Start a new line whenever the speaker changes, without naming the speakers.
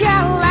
Cadillac.